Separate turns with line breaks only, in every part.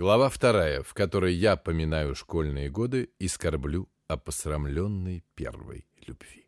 Глава вторая, в которой я поминаю школьные годы и скорблю о посрамленной первой любви.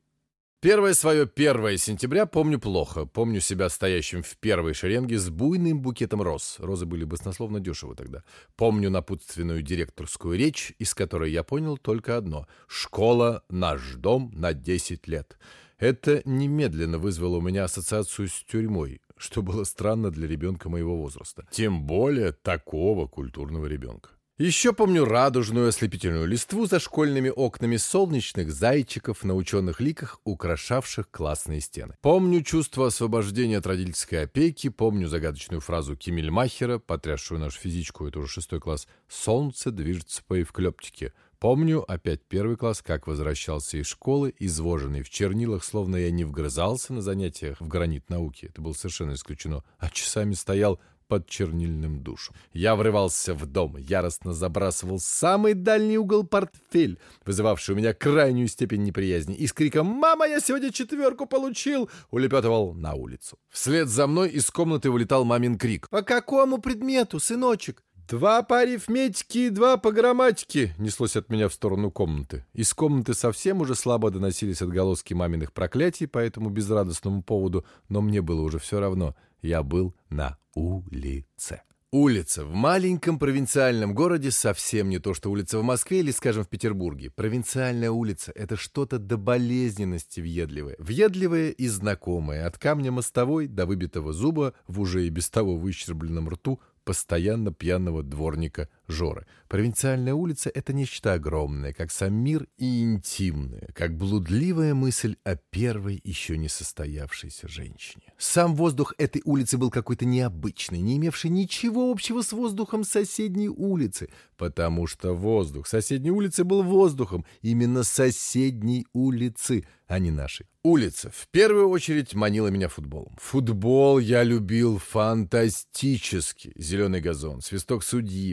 Первое свое 1 сентября помню плохо. Помню себя стоящим в первой шеренге с буйным букетом роз. Розы были баснословно дешевы тогда. Помню напутственную директорскую речь, из которой я понял только одно. «Школа – наш дом на 10 лет». Это немедленно вызвало у меня ассоциацию с тюрьмой, что было странно для ребенка моего возраста. Тем более такого культурного ребенка. Еще помню радужную ослепительную листву за школьными окнами солнечных зайчиков на ученых ликах, украшавших классные стены. Помню чувство освобождения от родительской опеки, помню загадочную фразу Кимельмахера, потрясшую нашу физичку, это уже шестой класс, «Солнце движется по эвклептике». Помню опять первый класс, как возвращался из школы, извоженный в чернилах, словно я не вгрызался на занятиях в гранит науки, это было совершенно исключено, а часами стоял под чернильным душем. Я врывался в дом, яростно забрасывал самый дальний угол портфель, вызывавший у меня крайнюю степень неприязни, и с криком «Мама, я сегодня четверку получил!» улепетывал на улицу. Вслед за мной из комнаты вылетал мамин крик. «По какому предмету, сыночек?» «Два по арифметике и два по грамматике!» неслось от меня в сторону комнаты. Из комнаты совсем уже слабо доносились отголоски маминых проклятий по этому безрадостному поводу, но мне было уже все равно. Я был на улице. Улица в маленьком провинциальном городе совсем не то, что улица в Москве или, скажем, в Петербурге. Провинциальная улица — это что-то до болезненности въедливое. Въедливое и знакомое. От камня мостовой до выбитого зуба в уже и без того выщербленном рту постоянно пьяного дворника Жоры. Провинциальная улица — это нечто огромное, как сам мир, и интимное, как блудливая мысль о первой еще не состоявшейся женщине. Сам воздух этой улицы был какой-то необычный, не имевший ничего общего с воздухом соседней улицы, потому что воздух соседней улицы был воздухом именно соседней улицы, а не нашей. Улица в первую очередь манила меня футболом. Футбол я любил фантастически. Зеленый газон, свисток судьи,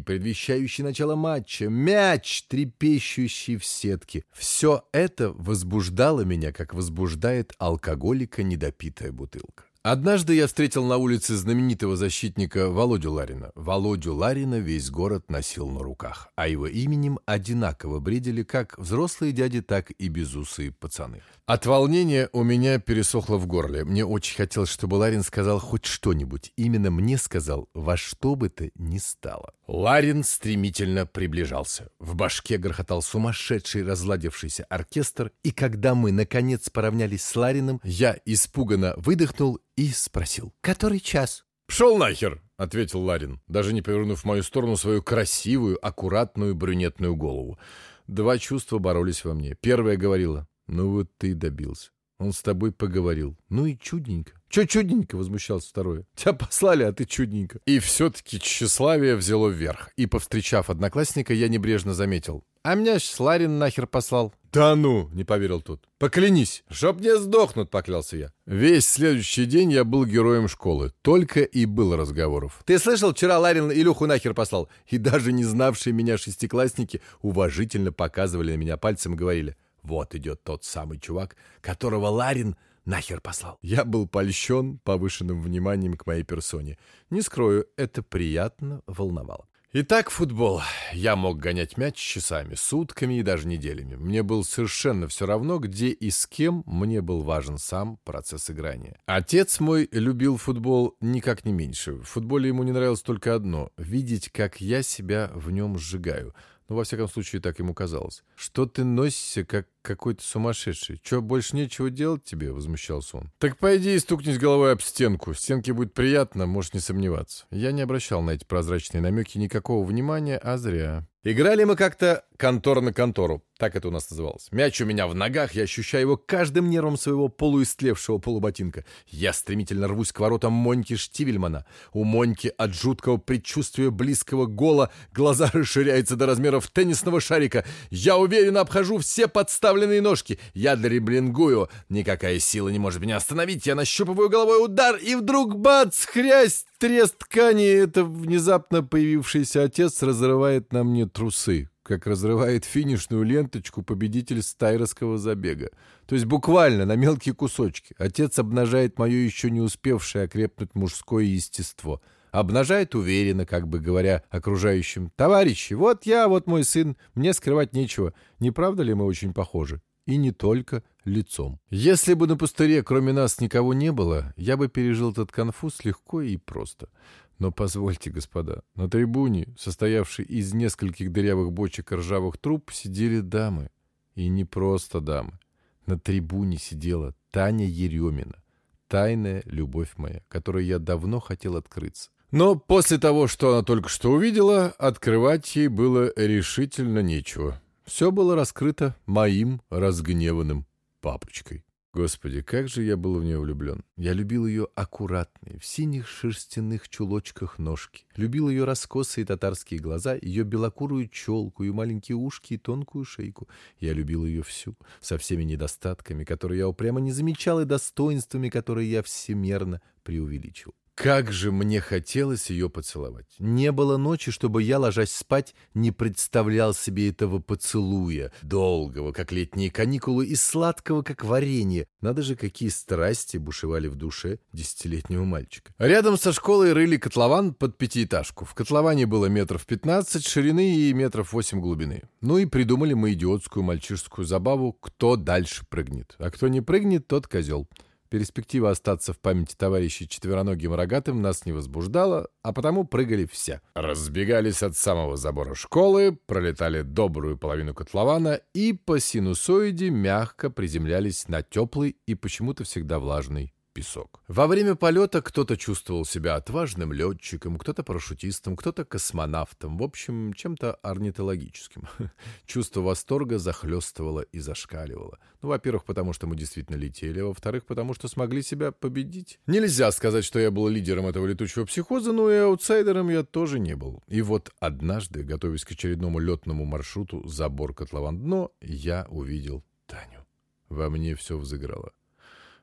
предвещающий начало матча, мяч, трепещущий в сетке. Все это возбуждало меня, как возбуждает алкоголика недопитая бутылка. Однажды я встретил на улице знаменитого защитника Володю Ларина. Володю Ларина весь город носил на руках, а его именем одинаково бредили как взрослые дяди, так и безусые пацаны. От волнения у меня пересохло в горле. Мне очень хотелось, чтобы Ларин сказал хоть что-нибудь. Именно мне сказал, во что бы то ни стало. Ларин стремительно приближался. В башке грохотал сумасшедший разладившийся оркестр, и когда мы, наконец, поравнялись с Лариным, я испуганно выдохнул и спросил. «Который час?» «Пшел нахер!» — ответил Ларин, даже не повернув в мою сторону свою красивую, аккуратную брюнетную голову. Два чувства боролись во мне. Первое говорило «Ну вот ты и добился». Он с тобой поговорил. Ну и чудненько. Че чудненько, возмущался второе. Тебя послали, а ты чудненько. И все-таки тщеславие взяло вверх. И, повстречав одноклассника, я небрежно заметил. А меня ж Ларин нахер послал. «Да ну!» — не поверил тот. «Поклянись!» «Чтоб не сдохнут!» — поклялся я. Весь следующий день я был героем школы. Только и было разговоров. «Ты слышал, вчера Ларин Илюху нахер послал?» И даже не знавшие меня шестиклассники уважительно показывали на меня пальцем и говорили. Вот идет тот самый чувак, которого Ларин нахер послал. Я был польщен повышенным вниманием к моей персоне. Не скрою, это приятно волновало. Итак, футбол. Я мог гонять мяч часами, сутками и даже неделями. Мне было совершенно все равно, где и с кем мне был важен сам процесс играния. Отец мой любил футбол никак не меньше. В футболе ему не нравилось только одно — видеть, как я себя в нем сжигаю. Ну, во всяком случае, так ему казалось. «Что ты носишься, как какой-то сумасшедший? Че, больше нечего делать тебе?» — возмущался он. «Так пойди и стукнись головой об стенку. Стенке будет приятно, можешь не сомневаться». Я не обращал на эти прозрачные намеки никакого внимания, а зря. Играли мы как-то контор на контору. Так это у нас называлось. Мяч у меня в ногах, я ощущаю его каждым нервом своего полуистлевшего полуботинка. Я стремительно рвусь к воротам Моньки Штивельмана. У Моньки от жуткого предчувствия близкого гола глаза расширяются до размеров теннисного шарика. Я уверенно обхожу все подставленные ножки. Я дриблингую. Никакая сила не может меня остановить. Я нащупываю головой удар, и вдруг бац, хрясь, треск ткани. Это внезапно появившийся отец разрывает на мне трусы, как разрывает финишную ленточку победитель стайерского забега. То есть буквально на мелкие кусочки. Отец обнажает мое еще не успевшее окрепнуть мужское естество. обнажает уверенно, как бы говоря окружающим, «Товарищи, вот я, вот мой сын, мне скрывать нечего. Не правда ли мы очень похожи?» И не только лицом. Если бы на пустыре кроме нас никого не было, я бы пережил этот конфуз легко и просто. Но позвольте, господа, на трибуне, состоявшей из нескольких дырявых бочек и ржавых труб, сидели дамы. И не просто дамы. На трибуне сидела Таня Еремина. Тайная любовь моя, которой я давно хотел открыться. Но после того, что она только что увидела, открывать ей было решительно нечего. Все было раскрыто моим разгневанным папочкой. Господи, как же я был в нее влюблен. Я любил ее аккуратные, в синих шерстяных чулочках ножки. Любил ее раскосые татарские глаза, ее белокурую челку, ее маленькие ушки и тонкую шейку. Я любил ее всю, со всеми недостатками, которые я упрямо не замечал, и достоинствами, которые я всемерно преувеличил. Как же мне хотелось ее поцеловать. Не было ночи, чтобы я, ложась спать, не представлял себе этого поцелуя, долгого, как летние каникулы, и сладкого, как варенье. Надо же, какие страсти бушевали в душе десятилетнего мальчика. Рядом со школой рыли котлован под пятиэтажку. В котловане было метров пятнадцать ширины и метров восемь глубины. Ну и придумали мы идиотскую мальчишескую забаву «Кто дальше прыгнет?» А кто не прыгнет, тот козел. Перспектива остаться в памяти товарищей четвероногим рогатым нас не возбуждала, а потому прыгали все. Разбегались от самого забора школы, пролетали добрую половину котлована и по синусоиде мягко приземлялись на теплый и почему-то всегда влажный песок. Во время полета кто-то чувствовал себя отважным летчиком, кто-то парашютистом, кто-то космонавтом, в общем, чем-то орнитологическим. Чувство восторга захлестывало и зашкаливало. Ну, во-первых, потому что мы действительно летели, во-вторых, потому что смогли себя победить. Нельзя сказать, что я был лидером этого летучего психоза, но и аутсайдером я тоже не был. И вот однажды, готовясь к очередному летному маршруту забор котлован дно, я увидел Таню. Во мне все взыграло.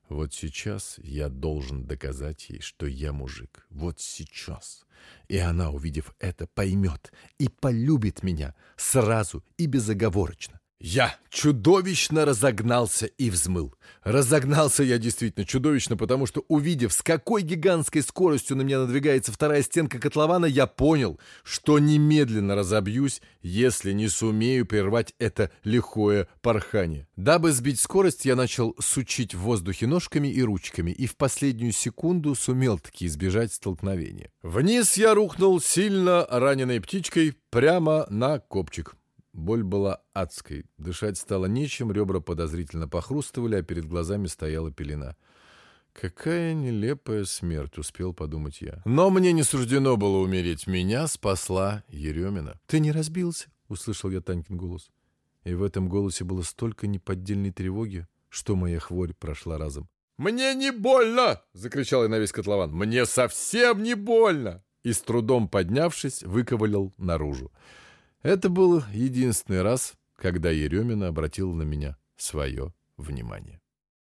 Вот сейчас я должен доказать ей, что я мужик. Вот сейчас. И она, увидев это, поймет и полюбит меня сразу и безоговорочно. Я чудовищно разогнался и взмыл. Разогнался я действительно чудовищно, потому что, увидев, с какой гигантской скоростью на меня надвигается вторая стенка котлована, я понял, что немедленно разобьюсь, если не сумею прервать это лихое порхание. Дабы сбить скорость, я начал сучить в воздухе ножками и ручками, и в последнюю секунду сумел таки избежать столкновения. Вниз я рухнул сильно раненой птичкой прямо на копчик. Боль была адской, дышать стало нечем, ребра подозрительно похрустывали, а перед глазами стояла пелена. «Какая нелепая смерть», — успел подумать я. Но мне не суждено было умереть. Меня спасла Еремина. «Ты не разбился?» — услышал я Танькин голос. И в этом голосе было столько неподдельной тревоги, что моя хворь прошла разом. «Мне не больно!» — закричал я на весь котлован. «Мне совсем не больно!» И с трудом поднявшись, выковылял наружу. Это был единственный раз, когда Еремина обратила на меня свое внимание.